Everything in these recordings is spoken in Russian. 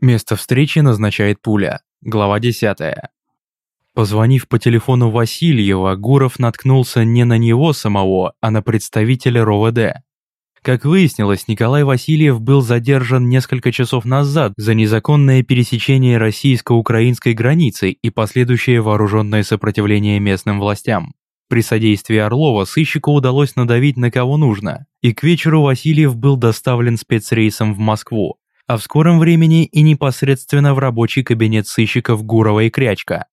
Место встречи назначает пуля. Глава 10. Позвонив по телефону Васильева, Гуров наткнулся не на него самого, а на представителя РОВД. Как выяснилось, Николай Васильев был задержан несколько часов назад за незаконное пересечение российско-украинской границы и последующее вооруженное сопротивление местным властям. При содействии Орлова сыщику удалось надавить на кого нужно, и к вечеру Васильев был доставлен спецрейсом в Москву, а в скором времени и непосредственно в рабочий кабинет сыщиков Гурова и Крячка.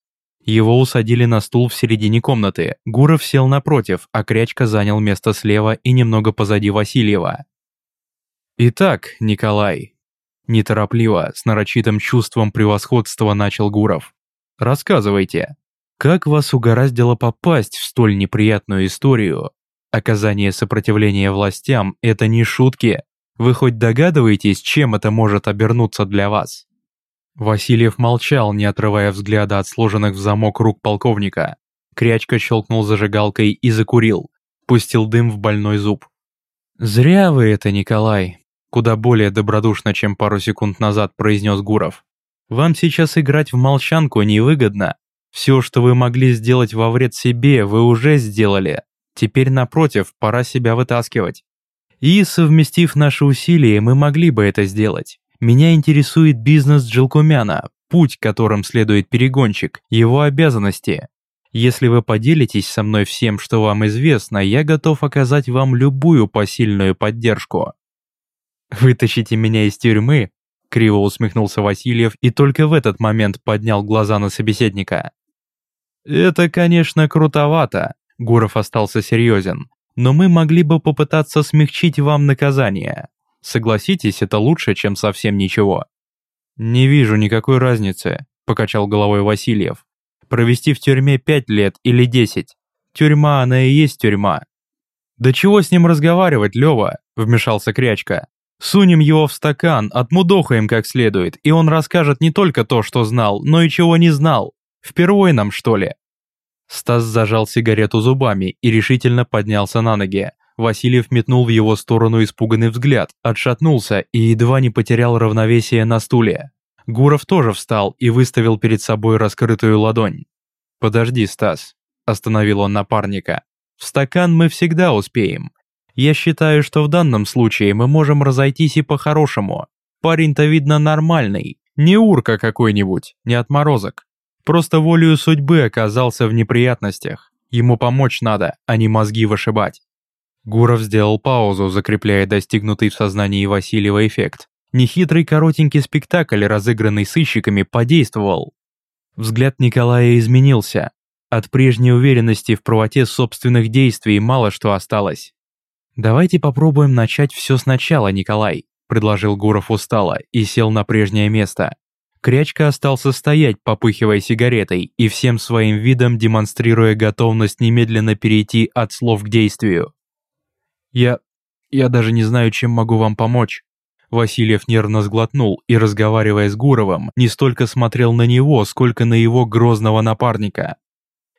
Его усадили на стул в середине комнаты, Гуров сел напротив, а Крячка занял место слева и немного позади Васильева. «Итак, Николай», неторопливо, с нарочитым чувством превосходства начал Гуров. «Рассказывайте, как вас угораздило попасть в столь неприятную историю? Оказание сопротивления властям – это не шутки, вы хоть догадываетесь, чем это может обернуться для вас?» Васильев молчал, не отрывая взгляда от сложенных в замок рук полковника. Крячка щелкнул зажигалкой и закурил, пустил дым в больной зуб. «Зря вы это, Николай», – куда более добродушно, чем пару секунд назад произнес Гуров. «Вам сейчас играть в молчанку невыгодно. Все, что вы могли сделать во вред себе, вы уже сделали. Теперь, напротив, пора себя вытаскивать. И, совместив наши усилия, мы могли бы это сделать. Меня интересует бизнес Джилкумяна, путь, которым следует перегонщик, его обязанности. Если вы поделитесь со мной всем, что вам известно, я готов оказать вам любую посильную поддержку. Вытащите меня из тюрьмы? Криво усмехнулся Васильев и только в этот момент поднял глаза на собеседника. Это, конечно, крутовато. Гуров остался серьезен но мы могли бы попытаться смягчить вам наказание. Согласитесь, это лучше, чем совсем ничего». «Не вижу никакой разницы», – покачал головой Васильев. «Провести в тюрьме пять лет или десять. Тюрьма, она и есть тюрьма». «Да чего с ним разговаривать, Лёва?» – вмешался Крячка. «Сунем его в стакан, отмудохаем как следует, и он расскажет не только то, что знал, но и чего не знал. Впервые нам, что ли?» Стас зажал сигарету зубами и решительно поднялся на ноги. Васильев метнул в его сторону испуганный взгляд, отшатнулся и едва не потерял равновесие на стуле. Гуров тоже встал и выставил перед собой раскрытую ладонь. «Подожди, Стас», – остановил он напарника. «В стакан мы всегда успеем. Я считаю, что в данном случае мы можем разойтись и по-хорошему. Парень-то, видно, нормальный, не урка какой-нибудь, не отморозок. Просто волею судьбы оказался в неприятностях. Ему помочь надо, а не мозги вышибать. Гуров сделал паузу, закрепляя достигнутый в сознании Васильева эффект. Нехитрый коротенький спектакль, разыгранный сыщиками, подействовал. Взгляд Николая изменился. От прежней уверенности в правоте собственных действий мало что осталось. «Давайте попробуем начать все сначала, Николай», – предложил Гуров устало и сел на прежнее место. Крячка остался стоять, попыхивая сигаретой и всем своим видом демонстрируя готовность немедленно перейти от слов к действию. «Я... я даже не знаю, чем могу вам помочь». Васильев нервно сглотнул и, разговаривая с Гуровым, не столько смотрел на него, сколько на его грозного напарника.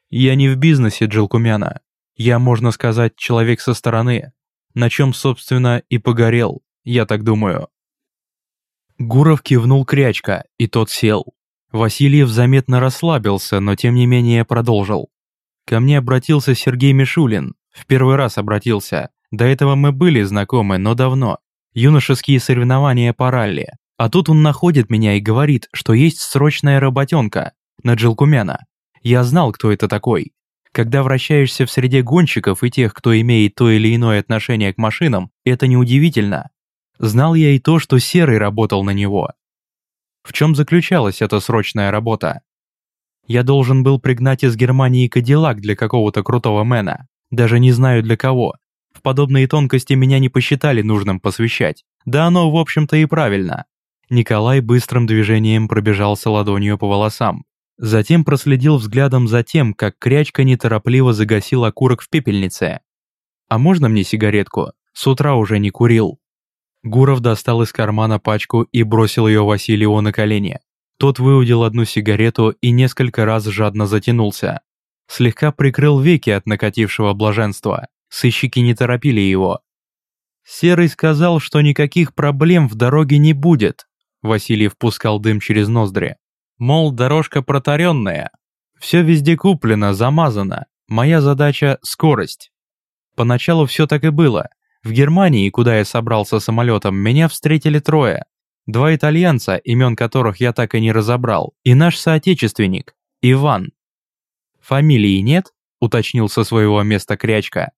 «Я не в бизнесе Джилкумяна. Я, можно сказать, человек со стороны. На чем, собственно, и погорел, я так думаю». Гуров кивнул крячка, и тот сел. Васильев заметно расслабился, но тем не менее продолжил. Ко мне обратился Сергей Мишулин. В первый раз обратился. До этого мы были знакомы, но давно. Юношеские соревнования по ралли. А тут он находит меня и говорит, что есть срочная работенка на Джилкумяна. Я знал, кто это такой. Когда вращаешься в среде гонщиков и тех, кто имеет то или иное отношение к машинам, это неудивительно. Знал я и то, что Серый работал на него. В чем заключалась эта срочная работа? Я должен был пригнать из Германии Кадиллак для какого-то крутого мэна. Даже не знаю для кого. В подобные тонкости меня не посчитали нужным посвящать. Да оно, в общем-то, и правильно. Николай быстрым движением пробежался ладонью по волосам. Затем проследил взглядом за тем, как крячка неторопливо загасил окурок в пепельнице. «А можно мне сигаретку? С утра уже не курил». Гуров достал из кармана пачку и бросил ее Василию на колени. Тот выудил одну сигарету и несколько раз жадно затянулся. Слегка прикрыл веки от накатившего блаженства. Сыщики не торопили его. Серый сказал, что никаких проблем в дороге не будет. Васильев пускал дым через ноздри. Мол, дорожка протаренная. Все везде куплено, замазано. Моя задача – скорость. Поначалу все так и было. В Германии, куда я собрался самолетом, меня встретили трое. Два итальянца, имен которых я так и не разобрал, и наш соотечественник, Иван. «Фамилии нет?» – уточнил со своего места Крячка.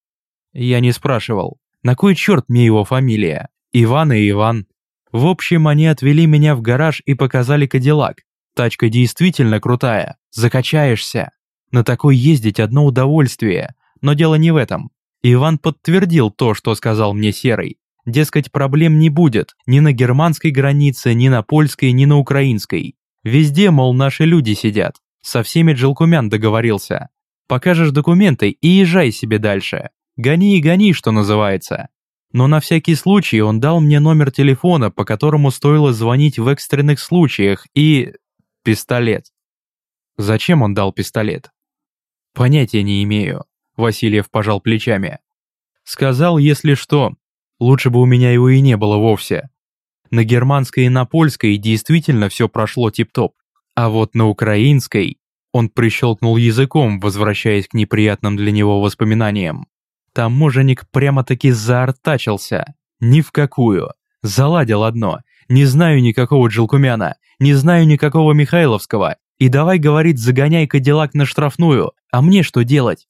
Я не спрашивал. На кой черт мне его фамилия? Иван и Иван. В общем, они отвели меня в гараж и показали Кадиллак. Тачка действительно крутая, закачаешься. На такой ездить одно удовольствие. Но дело не в этом. Иван подтвердил то, что сказал мне Серый. Дескать, проблем не будет ни на германской границе, ни на польской, ни на украинской. Везде, мол, наши люди сидят. Со всеми Джилкумян договорился. Покажешь документы и езжай себе дальше. Гони и гони, что называется. Но на всякий случай он дал мне номер телефона, по которому стоило звонить в экстренных случаях, и... пистолет. Зачем он дал пистолет? Понятия не имею. Васильев пожал плечами. Сказал, если что, лучше бы у меня его и не было вовсе. На германской и на польской действительно все прошло тип-топ. А вот на украинской он прищелкнул языком, возвращаясь к неприятным для него воспоминаниям. Таможенник прямо-таки заортачился. Ни в какую. Заладил одно. Не знаю никакого Джилкумяна, не знаю никакого Михайловского. И давай, говорит, загоняй Кадиллак на штрафную. А мне что делать?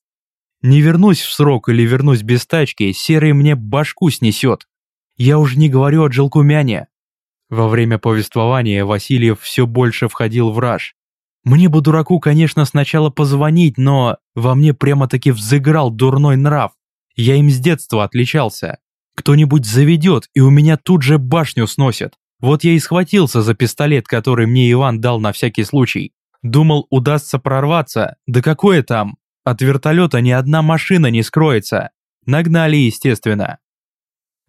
Не вернусь в срок или вернусь без тачки, Серый мне башку снесет. Я уже не говорю о Джилкумяне. Во время повествования Васильев все больше входил в раж. Мне бы дураку, конечно, сначала позвонить, но во мне прямо-таки взыграл дурной нрав. Я им с детства отличался. Кто-нибудь заведет, и у меня тут же башню сносят. Вот я и схватился за пистолет, который мне Иван дал на всякий случай. Думал, удастся прорваться. Да какое там? От вертолета ни одна машина не скроется. Нагнали, естественно.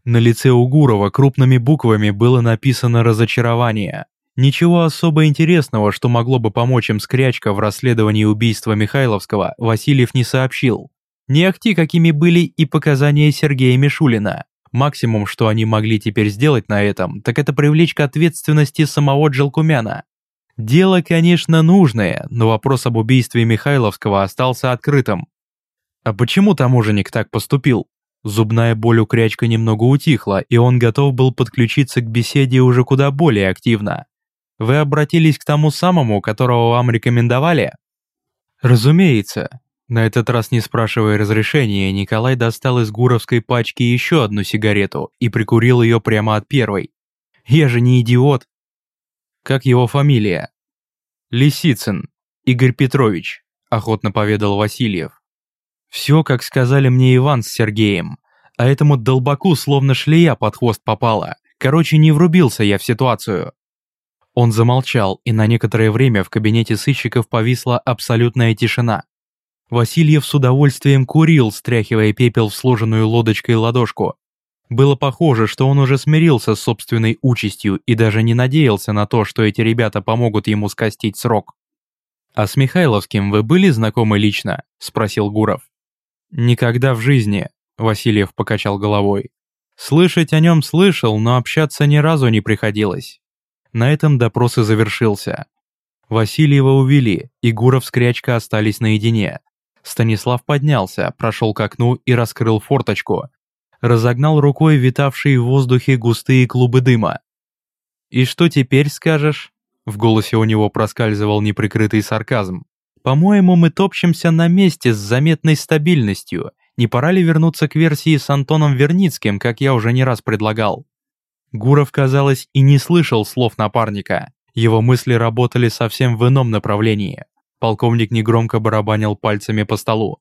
На лице у Гурова крупными буквами было написано разочарование. Ничего особо интересного, что могло бы помочь им скрячка в расследовании убийства Михайловского, Васильев не сообщил. Не ахти, какими были и показания Сергея Мишулина. Максимум, что они могли теперь сделать на этом, так это привлечь к ответственности самого Джелкумяна. Дело, конечно, нужное, но вопрос об убийстве Михайловского остался открытым. А почему таможенник так поступил? Зубная боль у Крячка немного утихла, и он готов был подключиться к беседе уже куда более активно. Вы обратились к тому самому, которого вам рекомендовали? Разумеется, на этот раз не спрашивая разрешения, Николай достал из гуровской пачки еще одну сигарету и прикурил ее прямо от первой. «Я же не идиот!» «Как его фамилия?» «Лисицын, Игорь Петрович», – охотно поведал Васильев. «Все, как сказали мне Иван с Сергеем, а этому долбаку словно шлея под хвост попала. Короче, не врубился я в ситуацию». Он замолчал, и на некоторое время в кабинете сыщиков повисла абсолютная тишина. Васильев с удовольствием курил, стряхивая пепел в сложенную лодочкой ладошку. Было похоже, что он уже смирился с собственной участью и даже не надеялся на то, что эти ребята помогут ему скостить срок. «А с Михайловским вы были знакомы лично?» – спросил Гуров. «Никогда в жизни», – Васильев покачал головой. «Слышать о нем слышал, но общаться ни разу не приходилось». На этом допрос и завершился. Васильева увели, и Гуров с Крячко остались наедине. Станислав поднялся, прошел к окну и раскрыл форточку. Разогнал рукой витавшие в воздухе густые клубы дыма. «И что теперь скажешь?» В голосе у него проскальзывал неприкрытый сарказм. «По-моему, мы топчемся на месте с заметной стабильностью. Не пора ли вернуться к версии с Антоном Верницким, как я уже не раз предлагал?» Гуров, казалось, и не слышал слов напарника. Его мысли работали совсем в ином направлении. Полковник негромко барабанил пальцами по столу.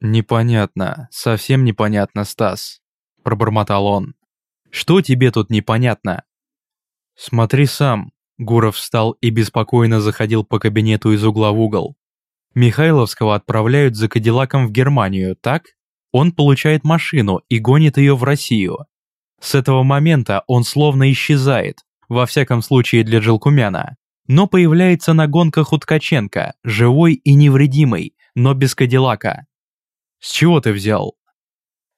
«Непонятно, совсем непонятно, Стас», – пробормотал он. «Что тебе тут непонятно?» «Смотри сам», – Гуров встал и беспокойно заходил по кабинету из угла в угол. «Михайловского отправляют за Кадиллаком в Германию, так? Он получает машину и гонит ее в Россию. С этого момента он словно исчезает, во всяком случае для Джилкумяна но появляется на гонках у Ткаченко, живой и невредимый, но без Кадиллака. С чего ты взял?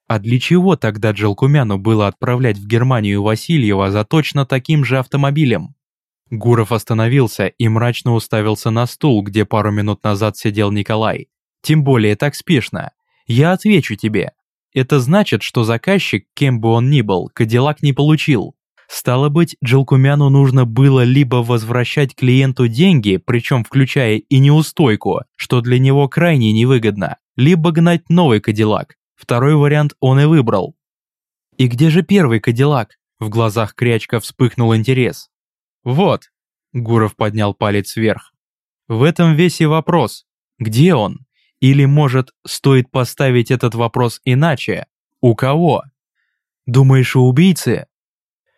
А для чего тогда Джалкумяну было отправлять в Германию Васильева за точно таким же автомобилем? Гуров остановился и мрачно уставился на стул, где пару минут назад сидел Николай. Тем более так спешно. Я отвечу тебе. Это значит, что заказчик, кем бы он ни был, Кадиллак не получил. Стало быть, Джилкумяну нужно было либо возвращать клиенту деньги, причем включая и неустойку, что для него крайне невыгодно, либо гнать новый Кадиллак. Второй вариант он и выбрал. «И где же первый Кадиллак?» В глазах Крячка вспыхнул интерес. «Вот», — Гуров поднял палец вверх. «В этом весь и вопрос. Где он? Или, может, стоит поставить этот вопрос иначе? У кого? Думаешь, у убийцы?»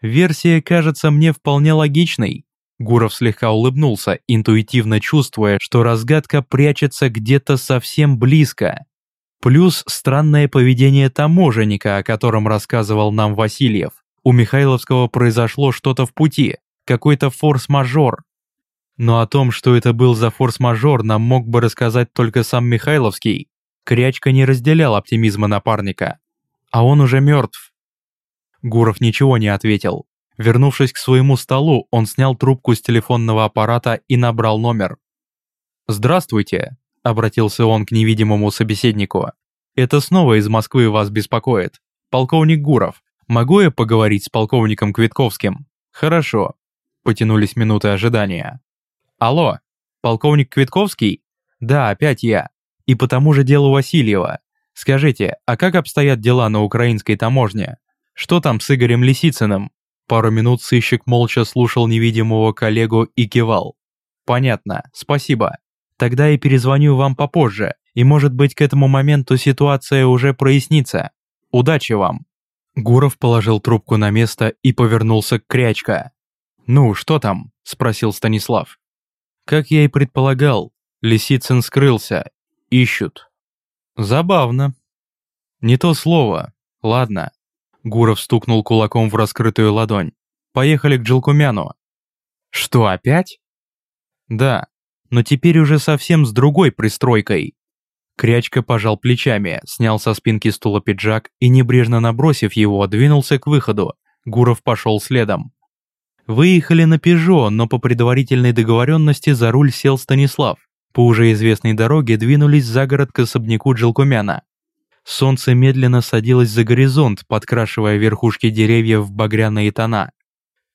Версия кажется мне вполне логичной. Гуров слегка улыбнулся, интуитивно чувствуя, что разгадка прячется где-то совсем близко. Плюс странное поведение таможенника, о котором рассказывал нам Васильев. У Михайловского произошло что-то в пути, какой-то форс-мажор. Но о том, что это был за форс-мажор, нам мог бы рассказать только сам Михайловский. Крячка не разделял оптимизма напарника. А он уже мертв. Гуров ничего не ответил. Вернувшись к своему столу, он снял трубку с телефонного аппарата и набрал номер. «Здравствуйте», — обратился он к невидимому собеседнику. «Это снова из Москвы вас беспокоит. Полковник Гуров. Могу я поговорить с полковником Квитковским?» «Хорошо». Потянулись минуты ожидания. «Алло, полковник Квитковский?» «Да, опять я. И по тому же делу Васильева. Скажите, а как обстоят дела на украинской таможне? Что там с Игорем Лисицыным?» Пару минут сыщик молча слушал невидимого коллегу и кивал. «Понятно, спасибо. Тогда я перезвоню вам попозже, и может быть к этому моменту ситуация уже прояснится. Удачи вам!» Гуров положил трубку на место и повернулся к Крячка. «Ну, что там?» – спросил Станислав. «Как я и предполагал, Лисицын скрылся. Ищут». «Забавно». «Не то слово. Ладно». Гуров стукнул кулаком в раскрытую ладонь. «Поехали к Джилкумяну». «Что, опять?» «Да но теперь уже совсем с другой пристройкой. Крячка пожал плечами, снял со спинки стула пиджак и, небрежно набросив его, двинулся к выходу. Гуров пошел следом. Выехали на «Пежо», но по предварительной договоренности за руль сел Станислав. По уже известной дороге двинулись за город к особняку Джилкумяна. Солнце медленно садилось за горизонт, подкрашивая верхушки деревьев в багряные тона.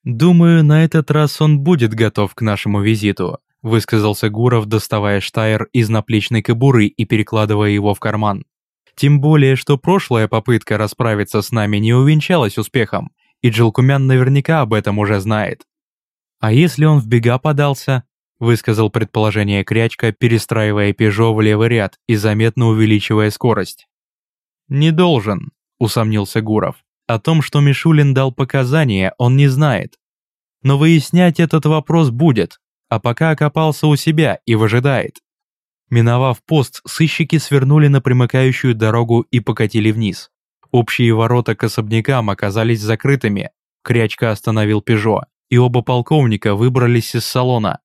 «Думаю, на этот раз он будет готов к нашему визиту», высказался Гуров, доставая штайр из наплечной кобуры и перекладывая его в карман. Тем более, что прошлая попытка расправиться с нами не увенчалась успехом, и Джилкумян наверняка об этом уже знает. «А если он в бега подался?» – высказал предположение Крячка, перестраивая «Пежо» в левый ряд и заметно увеличивая скорость. «Не должен», – усомнился Гуров. «О том, что Мишулин дал показания, он не знает. Но выяснять этот вопрос будет, а пока окопался у себя и выжидает. Миновав пост, сыщики свернули на примыкающую дорогу и покатили вниз. Общие ворота к особнякам оказались закрытыми. Крячка остановил «Пежо», и оба полковника выбрались из салона.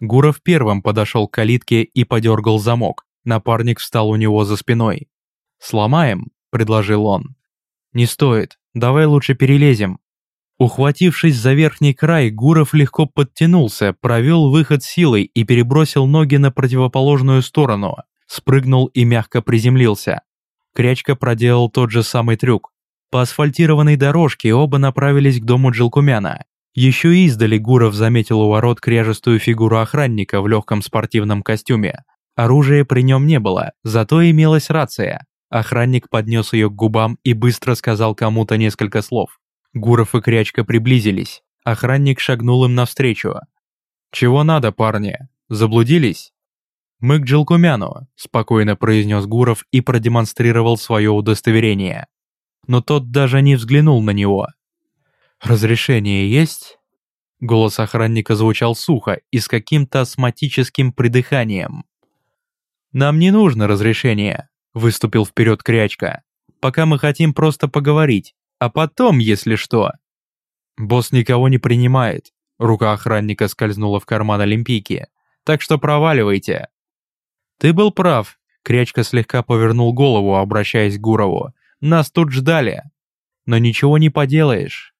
Гуров первым подошел к калитке и подергал замок. Напарник встал у него за спиной. «Сломаем?» – предложил он. «Не стоит. Давай лучше перелезем. Ухватившись за верхний край, Гуров легко подтянулся, провел выход силой и перебросил ноги на противоположную сторону, спрыгнул и мягко приземлился. Крячка проделал тот же самый трюк. По асфальтированной дорожке оба направились к дому Джилкумяна. Еще издали Гуров заметил у ворот кряжестую фигуру охранника в легком спортивном костюме. Оружия при нем не было, зато имелась рация. Охранник поднес ее к губам и быстро сказал кому-то несколько слов. Гуров и Крячка приблизились. Охранник шагнул им навстречу. «Чего надо, парни? Заблудились?» «Мы к Джилкумяну», – спокойно произнес Гуров и продемонстрировал свое удостоверение. Но тот даже не взглянул на него. «Разрешение есть?» Голос охранника звучал сухо и с каким-то астматическим придыханием. «Нам не нужно разрешение», – выступил вперед Крячка. «Пока мы хотим просто поговорить, а потом, если что...» «Босс никого не принимает», — рука охранника скользнула в карман Олимпийки. «Так что проваливайте». «Ты был прав», — Крячка слегка повернул голову, обращаясь к Гурову. «Нас тут ждали. Но ничего не поделаешь».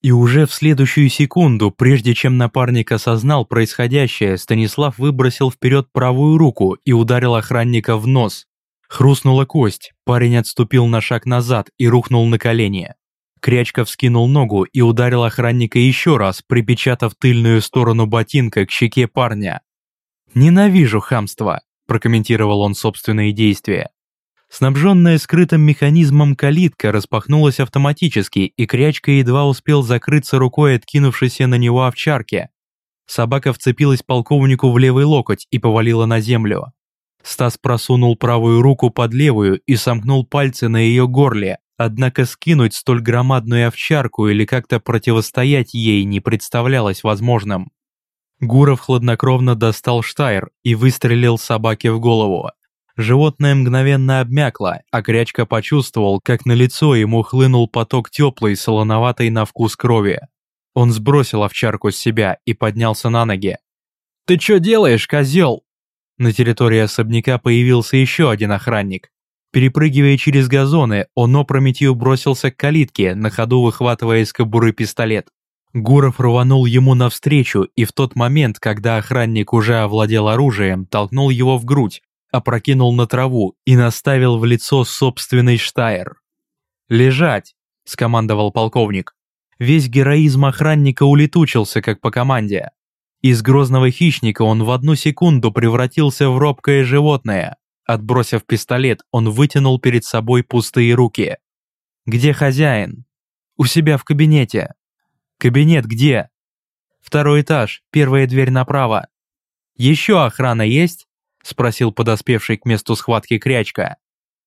И уже в следующую секунду, прежде чем напарник осознал происходящее, Станислав выбросил вперед правую руку и ударил охранника в нос. Хрустнула кость, парень отступил на шаг назад и рухнул на колени. Крячка вскинул ногу и ударил охранника еще раз, припечатав тыльную сторону ботинка к щеке парня. «Ненавижу хамство», – прокомментировал он собственные действия. Снабженная скрытым механизмом калитка распахнулась автоматически, и Крячка едва успел закрыться рукой откинувшейся на него овчарки. Собака вцепилась полковнику в левый локоть и повалила на землю. Стас просунул правую руку под левую и сомкнул пальцы на ее горле, однако скинуть столь громадную овчарку или как-то противостоять ей не представлялось возможным. Гуров хладнокровно достал штайр и выстрелил собаке в голову. Животное мгновенно обмякло, а Крячка почувствовал, как на лицо ему хлынул поток теплой, солоноватой на вкус крови. Он сбросил овчарку с себя и поднялся на ноги. «Ты что делаешь, козел?» На территории особняка появился еще один охранник. Перепрыгивая через газоны, он опрометью бросился к калитке, на ходу выхватывая из кобуры пистолет. Гуров рванул ему навстречу и в тот момент, когда охранник уже овладел оружием, толкнул его в грудь, опрокинул на траву и наставил в лицо собственный штайр. «Лежать!» – скомандовал полковник. Весь героизм охранника улетучился, как по команде. Из грозного хищника он в одну секунду превратился в робкое животное. Отбросив пистолет, он вытянул перед собой пустые руки. «Где хозяин?» «У себя в кабинете», Кабинет где? Второй этаж, первая дверь направо. Еще охрана есть? Спросил подоспевший к месту схватки крячка.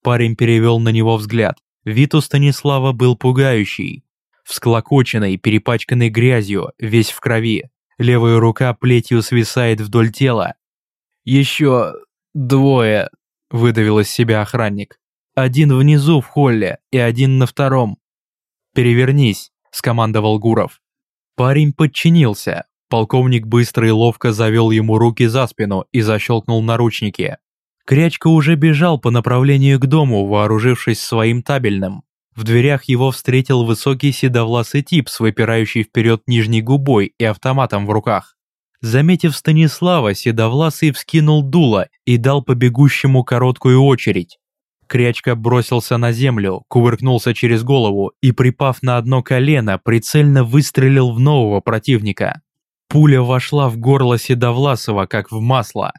Парень перевел на него взгляд. Вид у Станислава был пугающий. Всклокоченный, перепачканный грязью, весь в крови. Левая рука плетью свисает вдоль тела. «Еще двое», — выдавил из себя охранник. «Один внизу в холле и один на втором». «Перевернись», — скомандовал Гуров. Парень подчинился. Полковник быстро и ловко завел ему руки за спину и защелкнул наручники. Крячка уже бежал по направлению к дому, вооружившись своим табельным. В дверях его встретил высокий седовласый тип с выпирающей вперед нижней губой и автоматом в руках. Заметив Станислава, седовласый вскинул дуло и дал по бегущему короткую очередь. Крячка бросился на землю, кувыркнулся через голову и, припав на одно колено, прицельно выстрелил в нового противника. Пуля вошла в горло Седовласова, как в масло.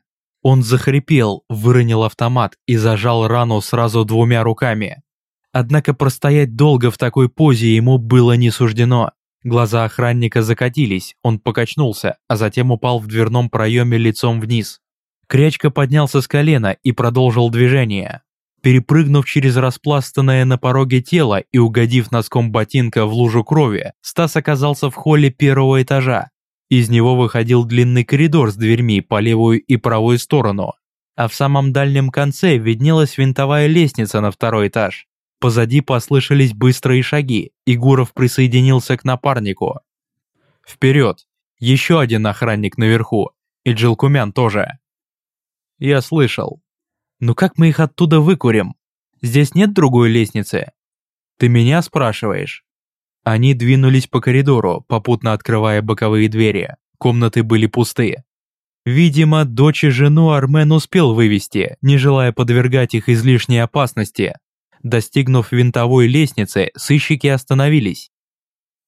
Он захрипел, выронил автомат и зажал рану сразу двумя руками. Однако простоять долго в такой позе ему было не суждено. Глаза охранника закатились, он покачнулся, а затем упал в дверном проеме лицом вниз. Крячка поднялся с колена и продолжил движение. Перепрыгнув через распластанное на пороге тело и угодив носком ботинка в лужу крови, Стас оказался в холле первого этажа. Из него выходил длинный коридор с дверьми по левую и правую сторону, а в самом дальнем конце виднелась винтовая лестница на второй этаж. Позади послышались быстрые шаги, и Гуров присоединился к напарнику. «Вперед! Еще один охранник наверху, и Джилкумян тоже!» «Я слышал», ну как мы их оттуда выкурим? Здесь нет другой лестницы? Ты меня спрашиваешь? Они двинулись по коридору, попутно открывая боковые двери. Комнаты были пустые. Видимо, дочь и жену Армен успел вывести, не желая подвергать их излишней опасности. Достигнув винтовой лестницы, сыщики остановились.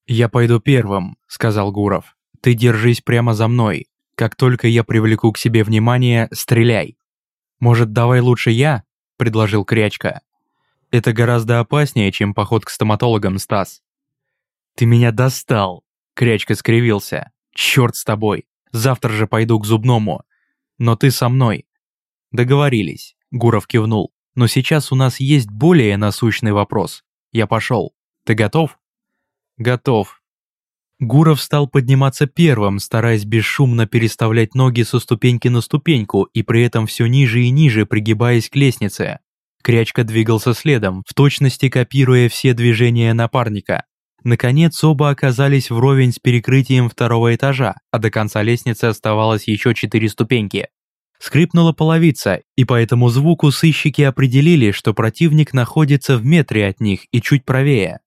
«Я пойду первым», — сказал Гуров. «Ты держись прямо за мной. Как только я привлеку к себе внимание, стреляй». «Может, давай лучше я?» – предложил Крячка. «Это гораздо опаснее, чем поход к стоматологам, Стас». «Ты меня достал!» – Крячка скривился. «Черт с тобой! Завтра же пойду к зубному. Но ты со мной». «Договорились», – Гуров кивнул. «Но сейчас у нас есть более насущный вопрос. Я пошел. Ты готов?» «Готов», Гуров стал подниматься первым, стараясь бесшумно переставлять ноги со ступеньки на ступеньку и при этом все ниже и ниже пригибаясь к лестнице. Крячка двигался следом, в точности копируя все движения напарника. Наконец оба оказались вровень с перекрытием второго этажа, а до конца лестницы оставалось еще четыре ступеньки. Скрипнула половица, и по этому звуку сыщики определили, что противник находится в метре от них и чуть правее.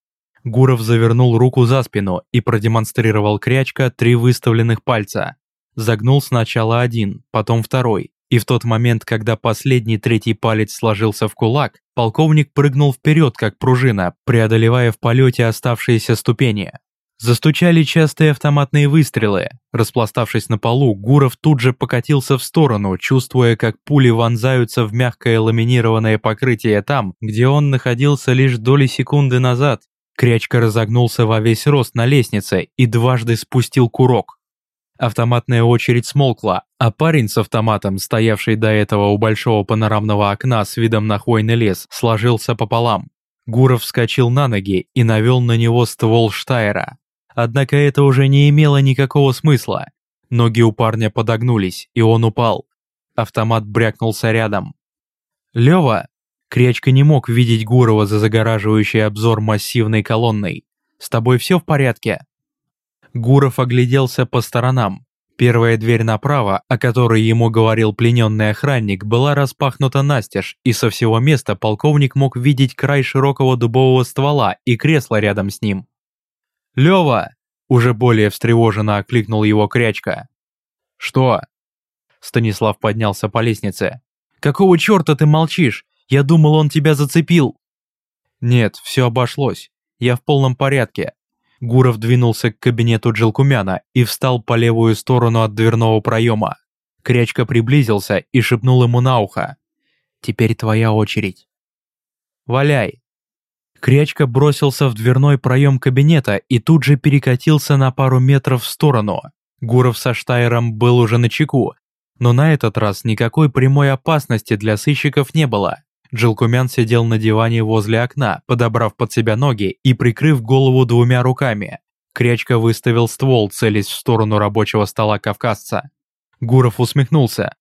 Гуров завернул руку за спину и продемонстрировал крячка три выставленных пальца. Загнул сначала один, потом второй, и в тот момент, когда последний третий палец сложился в кулак, полковник прыгнул вперед, как пружина, преодолевая в полете оставшиеся ступени. Застучали частые автоматные выстрелы. Распластавшись на полу, Гуров тут же покатился в сторону, чувствуя, как пули вонзаются в мягкое ламинированное покрытие там, где он находился лишь доли секунды назад. Крячка разогнулся во весь рост на лестнице и дважды спустил курок. Автоматная очередь смолкла, а парень с автоматом, стоявший до этого у большого панорамного окна с видом на хвойный лес, сложился пополам. Гуров вскочил на ноги и навел на него ствол Штайра. Однако это уже не имело никакого смысла. Ноги у парня подогнулись, и он упал. Автомат брякнулся рядом. «Лёва!» Крячка не мог видеть Гурова за загораживающий обзор массивной колонной. «С тобой все в порядке?» Гуров огляделся по сторонам. Первая дверь направо, о которой ему говорил плененный охранник, была распахнута настежь, и со всего места полковник мог видеть край широкого дубового ствола и кресло рядом с ним. «Лёва!» – уже более встревоженно окликнул его Крячка. «Что?» Станислав поднялся по лестнице. «Какого черта ты молчишь? Я думал, он тебя зацепил!» «Нет, все обошлось. Я в полном порядке». Гуров двинулся к кабинету Джилкумяна и встал по левую сторону от дверного проема. Крячка приблизился и шепнул ему на ухо. «Теперь твоя очередь». «Валяй!» Крячка бросился в дверной проем кабинета и тут же перекатился на пару метров в сторону. Гуров со Штайером был уже на чеку, но на этот раз никакой прямой опасности для сыщиков не было. Джилкумян сидел на диване возле окна, подобрав под себя ноги и прикрыв голову двумя руками. Крячка выставил ствол, целясь в сторону рабочего стола кавказца. Гуров усмехнулся.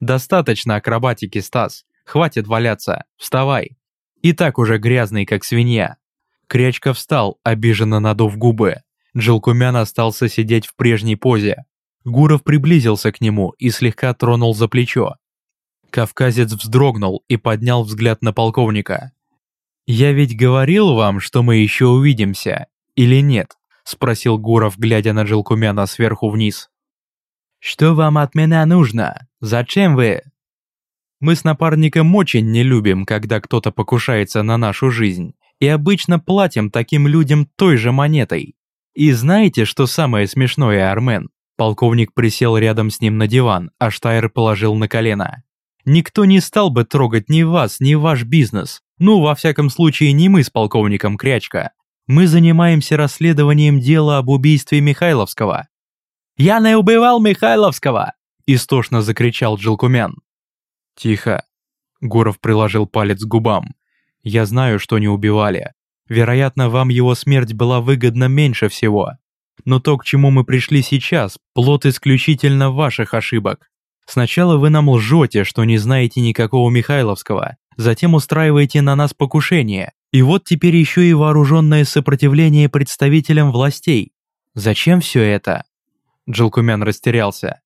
«Достаточно акробатики, Стас. Хватит валяться. Вставай. И так уже грязный, как свинья. Крячка встал, обиженно надув губы. Джилкумян остался сидеть в прежней позе. Гуров приблизился к нему и слегка тронул за плечо. Кавказец вздрогнул и поднял взгляд на полковника. «Я ведь говорил вам, что мы еще увидимся, или нет?» – спросил Гуров, глядя на Джилкумяна сверху вниз. «Что вам от меня нужно? Зачем вы?» Мы с напарником очень не любим, когда кто-то покушается на нашу жизнь, и обычно платим таким людям той же монетой. И знаете, что самое смешное, Армен? Полковник присел рядом с ним на диван, а Штайр положил на колено. Никто не стал бы трогать ни вас, ни ваш бизнес. Ну, во всяком случае, не мы с полковником Крячка. Мы занимаемся расследованием дела об убийстве Михайловского. «Я не убивал Михайловского!» – истошно закричал Джилкумян. «Тихо». Гуров приложил палец к губам. «Я знаю, что не убивали. Вероятно, вам его смерть была выгодна меньше всего. Но то, к чему мы пришли сейчас, плод исключительно ваших ошибок. Сначала вы нам лжете, что не знаете никакого Михайловского, затем устраиваете на нас покушение, и вот теперь еще и вооруженное сопротивление представителям властей. Зачем все это?» Джилкумян растерялся.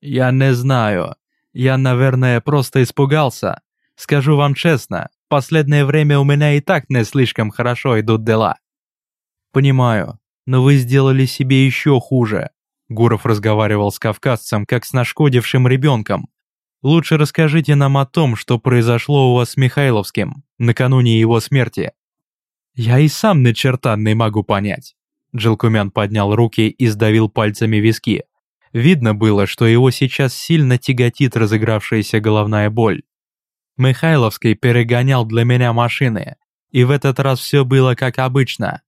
«Я не знаю. Я, наверное, просто испугался. Скажу вам честно, последнее время у меня и так не слишком хорошо идут дела. Понимаю, но вы сделали себе еще хуже. Гуров разговаривал с кавказцем, как с нашкодившим ребенком. Лучше расскажите нам о том, что произошло у вас с Михайловским, накануне его смерти. Я и сам на черта не могу понять. Джилкумян поднял руки и сдавил пальцами виски. Видно было, что его сейчас сильно тяготит разыгравшаяся головная боль. Михайловский перегонял для меня машины, и в этот раз все было как обычно.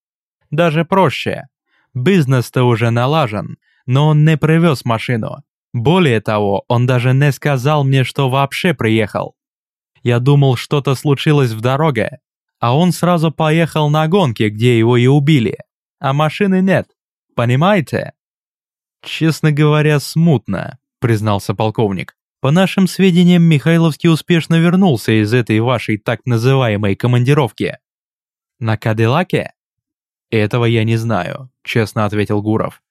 Даже проще. Бизнес-то уже налажен, но он не привез машину. Более того, он даже не сказал мне, что вообще приехал. Я думал, что-то случилось в дороге, а он сразу поехал на гонки, где его и убили. А машины нет. Понимаете? «Честно говоря, смутно», — признался полковник. «По нашим сведениям, Михайловский успешно вернулся из этой вашей так называемой командировки». «На Кадиллаке?» «Этого я не знаю», — честно ответил Гуров.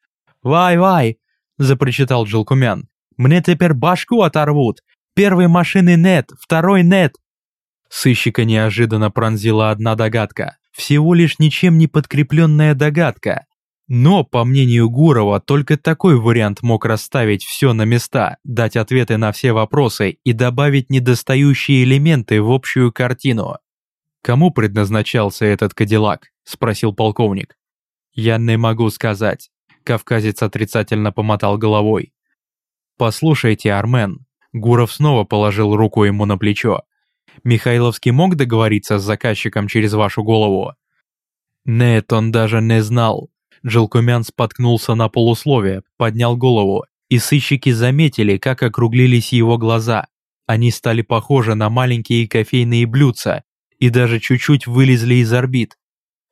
«Вай-вай!» — запричитал Джилкумян. «Мне теперь башку оторвут! Первой машины нет, второй нет!» Сыщика неожиданно пронзила одна догадка. всего лишь ничем не подкрепленная догадка. Но, по мнению Гурова, только такой вариант мог расставить все на места, дать ответы на все вопросы и добавить недостающие элементы в общую картину. «Кому предназначался этот кадиллак?» – спросил полковник. «Я не могу сказать», – кавказец отрицательно помотал головой. «Послушайте, Армен», – Гуров снова положил руку ему на плечо. «Михайловский мог договориться с заказчиком через вашу голову?» «Нет, он даже не знал». Джилкумян споткнулся на полусловие, поднял голову, и сыщики заметили, как округлились его глаза. Они стали похожи на маленькие кофейные блюдца и даже чуть-чуть вылезли из орбит.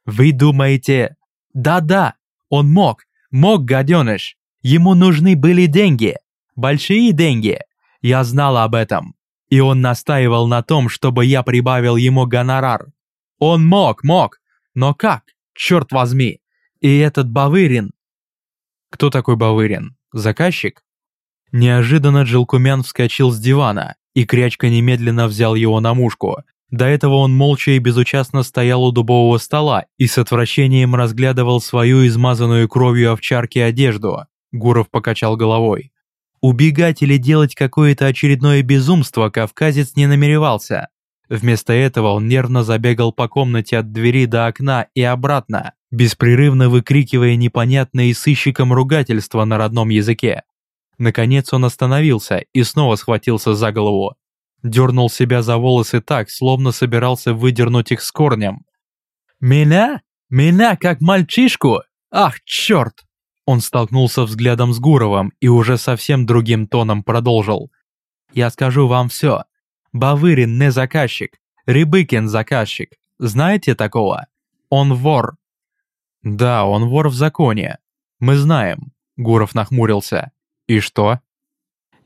«Вы думаете...» «Да-да, он мог, мог, гаденыш. Ему нужны были деньги, большие деньги. Я знал об этом. И он настаивал на том, чтобы я прибавил ему гонорар. Он мог, мог. Но как? Черт возьми. И этот Бавырин. Кто такой Бавырин? Заказчик? Неожиданно Джилкумян вскочил с дивана, и Крячка немедленно взял его на мушку. До этого он молча и безучастно стоял у дубового стола и с отвращением разглядывал свою измазанную кровью овчарки одежду. Гуров покачал головой. Убегать или делать какое-то очередное безумство кавказец не намеревался. Вместо этого он нервно забегал по комнате от двери до окна и обратно, беспрерывно выкрикивая непонятные сыщикам ругательства на родном языке. Наконец он остановился и снова схватился за голову. Дернул себя за волосы так, словно собирался выдернуть их с корнем. «Меня? Меня как мальчишку? Ах, черт!» Он столкнулся взглядом с Гуровым и уже совсем другим тоном продолжил. «Я скажу вам все. Бавырин не заказчик, Рябыкин заказчик. Знаете такого? Он вор». «Да, он вор в законе. Мы знаем», — Гуров нахмурился. «И что?»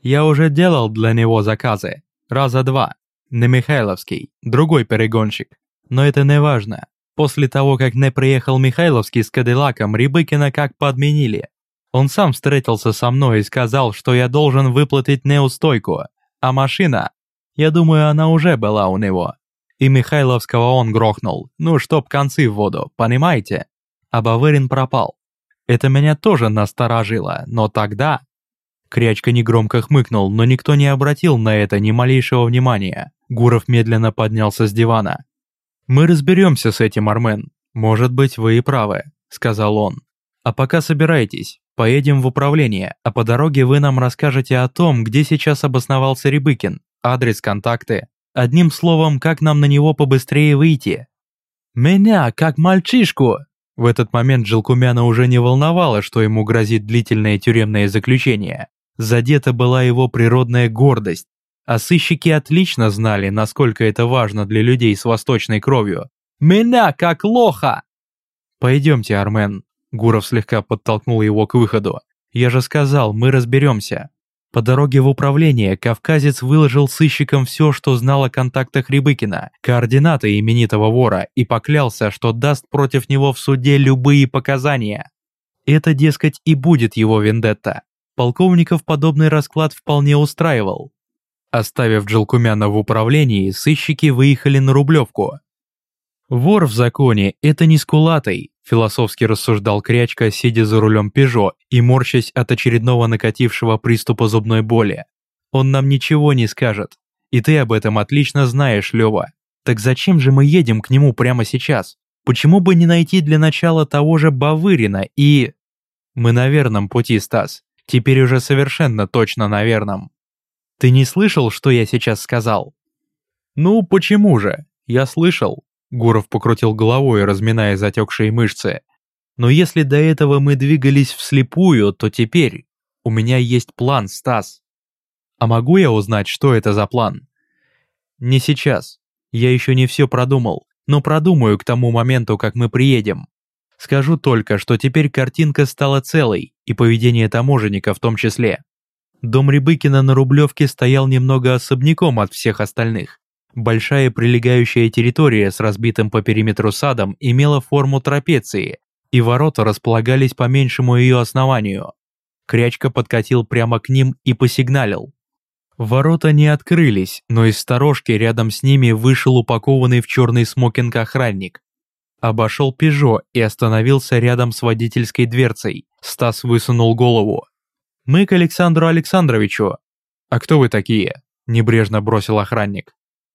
«Я уже делал для него заказы. Раза два. Не Михайловский, другой перегонщик. Но это не важно. После того, как не приехал Михайловский с Кадиллаком, Рябыкина как подменили. Он сам встретился со мной и сказал, что я должен выплатить неустойку. А машина? Я думаю, она уже была у него. И Михайловского он грохнул, ну чтоб концы в воду, понимаете? А Бавырин пропал. Это меня тоже насторожило, но тогда... Крячка негромко хмыкнул, но никто не обратил на это ни малейшего внимания. Гуров медленно поднялся с дивана. «Мы разберемся с этим, Армен. Может быть, вы и правы», — сказал он. «А пока собирайтесь, поедем в управление, а по дороге вы нам расскажете о том, где сейчас обосновался Рябыкин, адрес, контакты. Одним словом, как нам на него побыстрее выйти». «Меня, как мальчишку!» В этот момент Желкумяна уже не волновало, что ему грозит длительное тюремное заключение. Задета была его природная гордость, а сыщики отлично знали, насколько это важно для людей с восточной кровью. «Меня как лоха!» «Пойдемте, Армен», — Гуров слегка подтолкнул его к выходу. «Я же сказал, мы разберемся». По дороге в управление кавказец выложил сыщикам все, что знал о контактах Рябыкина, координаты именитого вора и поклялся, что даст против него в суде любые показания. Это, дескать, и будет его вендетта. Полковников подобный расклад вполне устраивал. Оставив Джилкумяна в управлении, сыщики выехали на Рублевку. «Вор в законе – это не скулатый», – философски рассуждал Крячка, сидя за рулем «Пежо» и морщась от очередного накатившего приступа зубной боли. «Он нам ничего не скажет. И ты об этом отлично знаешь, Лёва. Так зачем же мы едем к нему прямо сейчас? Почему бы не найти для начала того же Бавырина и...» «Мы на верном пути, Стас. Теперь уже совершенно точно на верном. Ты не слышал, что я сейчас сказал?» «Ну, почему же? Я слышал». Гуров покрутил головой, разминая затекшие мышцы. «Но если до этого мы двигались вслепую, то теперь у меня есть план, Стас. А могу я узнать, что это за план?» «Не сейчас. Я еще не все продумал, но продумаю к тому моменту, как мы приедем. Скажу только, что теперь картинка стала целой, и поведение таможенника в том числе. Дом Рябыкина на Рублевке стоял немного особняком от всех остальных. Большая прилегающая территория с разбитым по периметру садом имела форму трапеции, и ворота располагались по меньшему ее основанию. Крячка подкатил прямо к ним и посигналил. Ворота не открылись, но из сторожки рядом с ними вышел упакованный в черный смокинг охранник. Обошел «Пежо» и остановился рядом с водительской дверцей. Стас высунул голову. «Мы к Александру Александровичу». «А кто вы такие?» – небрежно бросил охранник.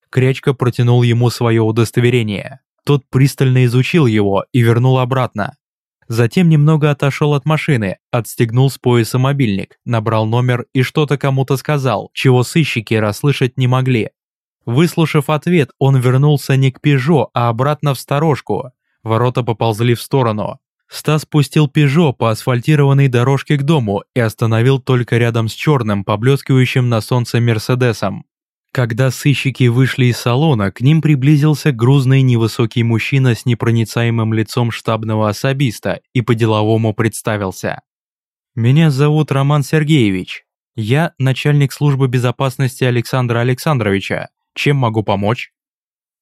Крячка протянул ему свое удостоверение. Тот пристально изучил его и вернул обратно. Затем немного отошел от машины, отстегнул с пояса мобильник, набрал номер и что-то кому-то сказал, чего сыщики расслышать не могли. Выслушав ответ, он вернулся не к «Пежо», а обратно в сторожку. Ворота поползли в сторону. Стас пустил «Пежо» по асфальтированной дорожке к дому и остановил только рядом с черным, поблескивающим на солнце «Мерседесом». Когда сыщики вышли из салона, к ним приблизился грузный невысокий мужчина с непроницаемым лицом штабного особиста и по-деловому представился. «Меня зовут Роман Сергеевич. Я начальник службы безопасности Александра Александровича. Чем могу помочь?»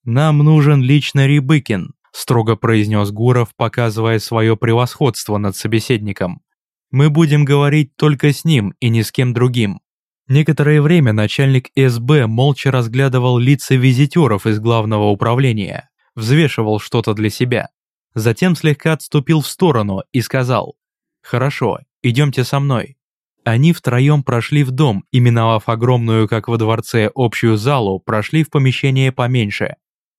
«Нам нужен лично Рябыкин», строго произнес Гуров, показывая свое превосходство над собеседником. «Мы будем говорить только с ним и ни с кем другим. Некоторое время начальник СБ молча разглядывал лица визитеров из главного управления, взвешивал что-то для себя. Затем слегка отступил в сторону и сказал «Хорошо, идемте со мной». Они втроем прошли в дом и, миновав огромную, как во дворце, общую залу, прошли в помещение поменьше.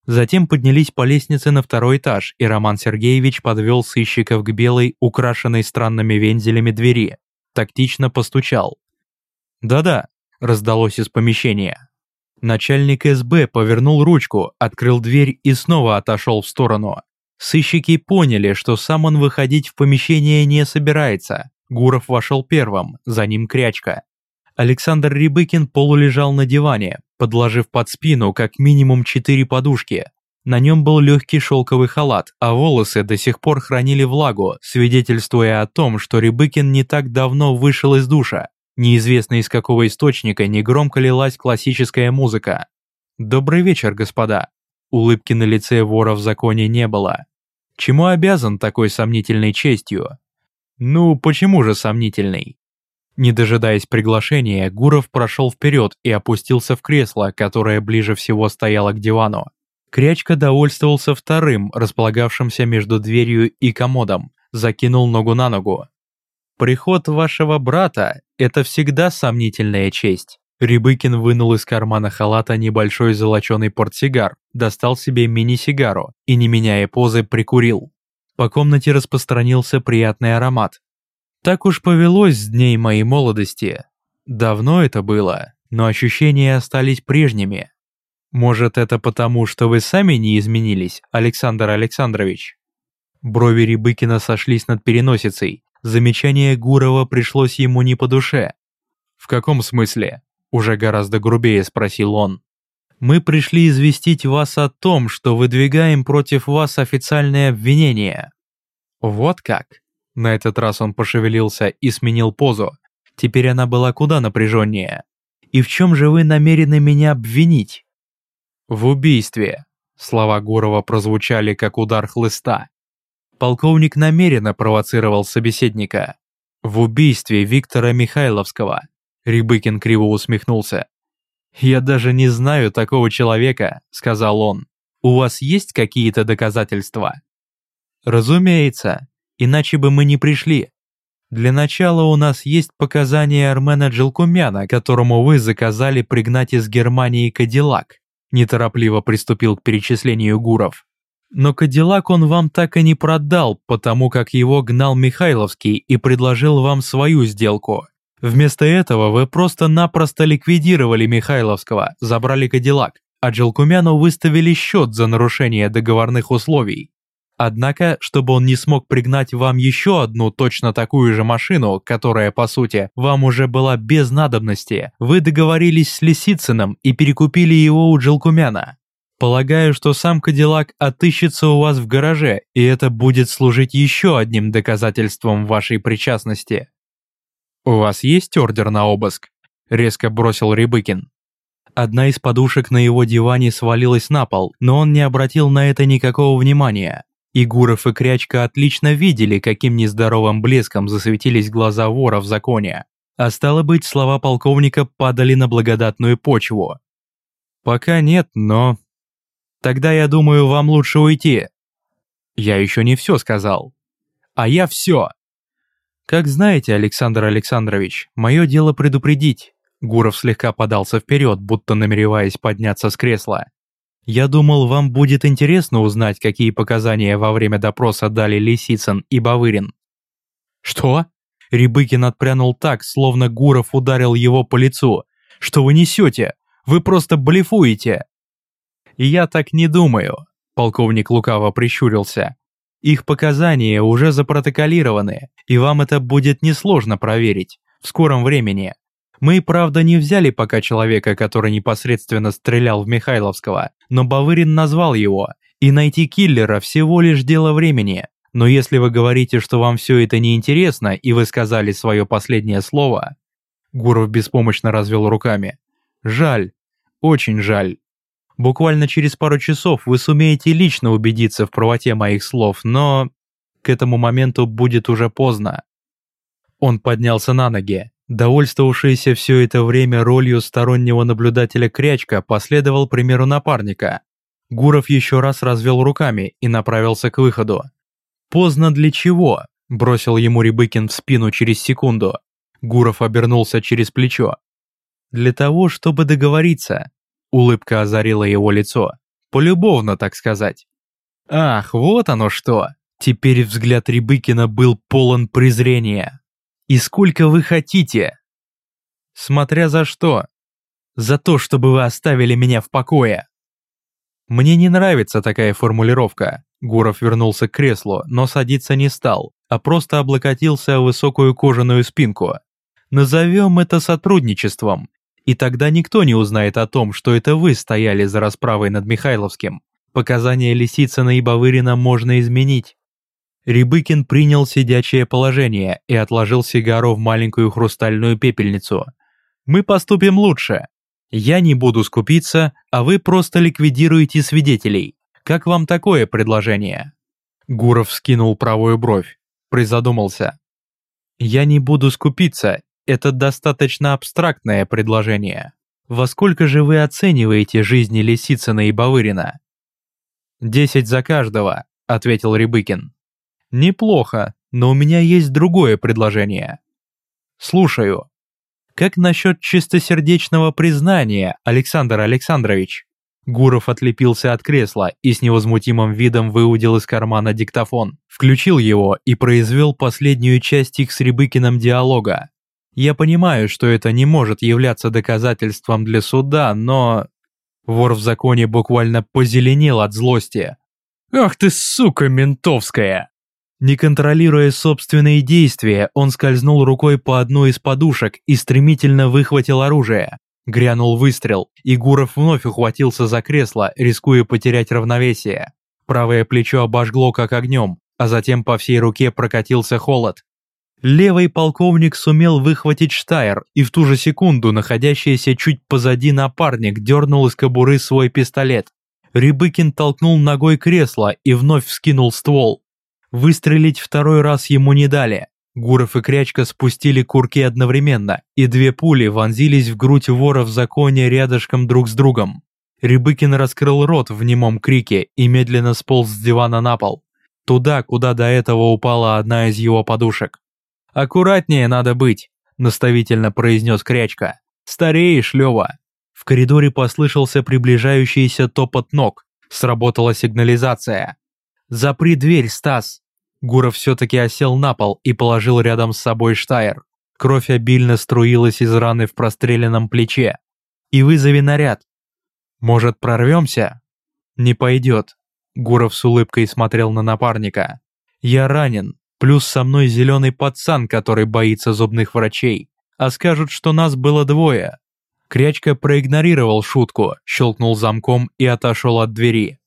Затем поднялись по лестнице на второй этаж, и Роман Сергеевич подвел сыщиков к белой, украшенной странными вензелями двери. Тактично постучал. «Да-да», – раздалось из помещения. Начальник СБ повернул ручку, открыл дверь и снова отошел в сторону. Сыщики поняли, что сам он выходить в помещение не собирается. Гуров вошел первым, за ним Крячка. Александр Рябыкин полулежал на диване, подложив под спину как минимум четыре подушки. На нем был легкий шелковый халат, а волосы до сих пор хранили влагу, свидетельствуя о том, что Рябыкин не так давно вышел из душа. Неизвестно из какого источника негромко лилась классическая музыка. «Добрый вечер, господа». Улыбки на лице вора в законе не было. Чему обязан такой сомнительной честью? Ну, почему же сомнительный? Не дожидаясь приглашения, Гуров прошел вперед и опустился в кресло, которое ближе всего стояло к дивану. Крячка довольствовался вторым, располагавшимся между дверью и комодом, закинул ногу на ногу. «Приход вашего брата – это всегда сомнительная честь». Рябыкин вынул из кармана халата небольшой золоченый портсигар, достал себе мини-сигару и, не меняя позы, прикурил. По комнате распространился приятный аромат, так уж повелось с дней моей молодости. Давно это было, но ощущения остались прежними. Может, это потому, что вы сами не изменились, Александр Александрович? Брови Рябыкина сошлись над переносицей. Замечание Гурова пришлось ему не по душе. «В каком смысле?» – уже гораздо грубее спросил он. «Мы пришли известить вас о том, что выдвигаем против вас официальное обвинение». «Вот как?» На этот раз он пошевелился и сменил позу. Теперь она была куда напряженнее. «И в чем же вы намерены меня обвинить?» «В убийстве», — слова Гурова прозвучали как удар хлыста. Полковник намеренно провоцировал собеседника. «В убийстве Виктора Михайловского», — Рябыкин криво усмехнулся. «Я даже не знаю такого человека», — сказал он. «У вас есть какие-то доказательства?» «Разумеется», иначе бы мы не пришли. Для начала у нас есть показания Армена Джилкумяна, которому вы заказали пригнать из Германии Кадиллак. Неторопливо приступил к перечислению Гуров. Но Кадиллак он вам так и не продал, потому как его гнал Михайловский и предложил вам свою сделку. Вместо этого вы просто-напросто ликвидировали Михайловского, забрали Кадиллак, а Джилкумяну выставили счет за нарушение договорных условий. Однако, чтобы он не смог пригнать вам еще одну точно такую же машину, которая, по сути, вам уже была без надобности, вы договорились с Лисицыным и перекупили его у Джилкумяна. Полагаю, что сам Кадиллак отыщется у вас в гараже, и это будет служить еще одним доказательством вашей причастности. «У вас есть ордер на обыск?» – резко бросил Рябыкин. Одна из подушек на его диване свалилась на пол, но он не обратил на это никакого внимания. И Гуров и Крячка отлично видели, каким нездоровым блеском засветились глаза вора в законе. А стало быть, слова полковника падали на благодатную почву. «Пока нет, но...» «Тогда, я думаю, вам лучше уйти». Я еще не все сказал. А я все. Как знаете, Александр Александрович, мое дело предупредить. Гуров слегка подался вперед, будто намереваясь подняться с кресла. Я думал, вам будет интересно узнать, какие показания во время допроса дали Лисицын и Бавырин. Что? Рябыкин отпрянул так, словно Гуров ударил его по лицу. Что вы несете? Вы просто блефуете. Я так не думаю. Полковник лукаво прищурился. Их показания уже запротоколированы, и вам это будет несложно проверить в скором времени. Мы, правда, не взяли пока человека, который непосредственно стрелял в Михайловского, но Бавырин назвал его, и найти киллера всего лишь дело времени. Но если вы говорите, что вам все это неинтересно, и вы сказали свое последнее слово... Гуров беспомощно развел руками. Жаль, очень жаль. Буквально через пару часов вы сумеете лично убедиться в правоте моих слов, но... К этому моменту будет уже поздно. Он поднялся на ноги. Довольствовавшийся все это время ролью стороннего наблюдателя Крячка последовал примеру напарника. Гуров еще раз развел руками и направился к выходу. «Поздно для чего?» – бросил ему Рябыкин в спину через секунду. Гуров обернулся через плечо. «Для того, чтобы договориться». Улыбка озарила его лицо. Полюбовно, так сказать. «Ах, вот оно что!» Теперь взгляд Рябыкина был полон презрения. И сколько вы хотите? Смотря за что. За то, чтобы вы оставили меня в покое. Мне не нравится такая формулировка. Гуров вернулся к креслу, но садиться не стал, а просто облокотился о высокую кожаную спинку. Назовем это сотрудничеством, и тогда никто не узнает о том, что это вы стояли за расправой над Михайловским. Показания Лисицына и Бавырина можно изменить. Рябыкин принял сидячее положение и отложил сигару в маленькую хрустальную пепельницу. «Мы поступим лучше. Я не буду скупиться, а вы просто ликвидируете свидетелей. Как вам такое предложение?» Гуров скинул правую бровь, призадумался. «Я не буду скупиться, это достаточно абстрактное предложение. Во сколько же вы оцениваете жизни Лисицына и Бавырина?» «Десять за каждого», — ответил Рябыкин. Неплохо, но у меня есть другое предложение. Слушаю. Как насчет чистосердечного признания, Александр Александрович? Гуров отлепился от кресла и с невозмутимым видом выудил из кармана диктофон, включил его и произвел последнюю часть их с Рябыкиным диалога. Я понимаю, что это не может являться доказательством для суда, но... Вор в законе буквально позеленел от злости. «Ах ты сука ментовская!» Не контролируя собственные действия, он скользнул рукой по одной из подушек и стремительно выхватил оружие. Грянул выстрел, и Гуров вновь ухватился за кресло, рискуя потерять равновесие. Правое плечо обожгло как огнем, а затем по всей руке прокатился холод. Левый полковник сумел выхватить Штайр, и в ту же секунду находящийся чуть позади напарник дернул из кобуры свой пистолет. Рябыкин толкнул ногой кресло и вновь вскинул ствол. Выстрелить второй раз ему не дали. Гуров и Крячка спустили курки одновременно, и две пули вонзились в грудь вора в законе рядышком друг с другом. Рябыкин раскрыл рот в немом крике и медленно сполз с дивана на пол. Туда, куда до этого упала одна из его подушек. «Аккуратнее надо быть», – наставительно произнес Крячка. «Стареешь, Лёва». В коридоре послышался приближающийся топот ног. Сработала сигнализация. «Запри дверь, Стас!» Гуров все-таки осел на пол и положил рядом с собой Штайр. Кровь обильно струилась из раны в простреленном плече. «И вызови наряд!» «Может, прорвемся?» «Не пойдет», — Гуров с улыбкой смотрел на напарника. «Я ранен, плюс со мной зеленый пацан, который боится зубных врачей. А скажут, что нас было двое». Крячка проигнорировал шутку, щелкнул замком и отошел от двери.